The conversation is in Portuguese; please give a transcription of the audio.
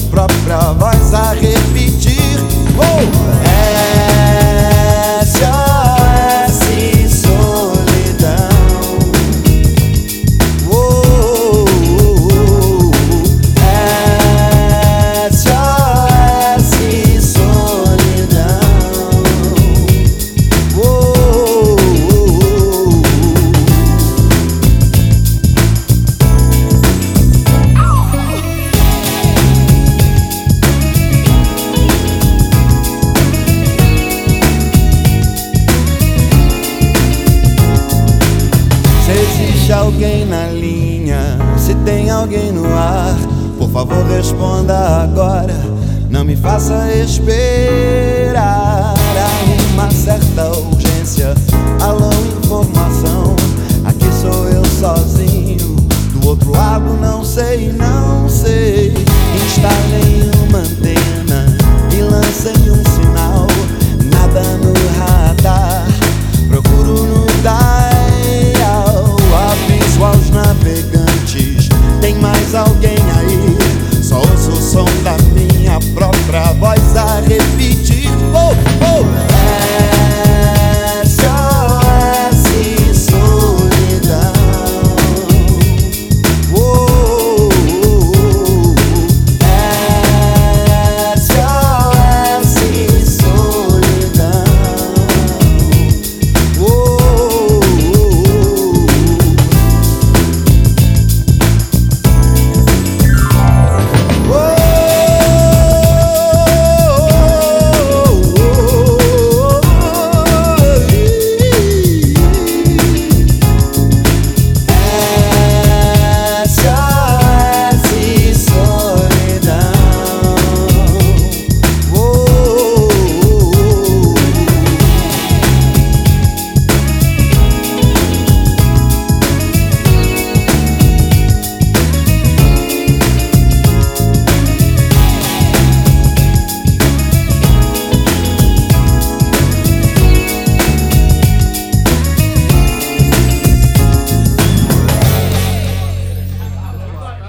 própria voz a repetir. Oh! É Se tem alguém no ar, por favor responda agora. Não me faça esperar. Há uma certa urgência. Alô, informação. Aqui sou eu sozinho. Do outro lado, não sei, não sei. Instalem uma antena e lancei um arrepio.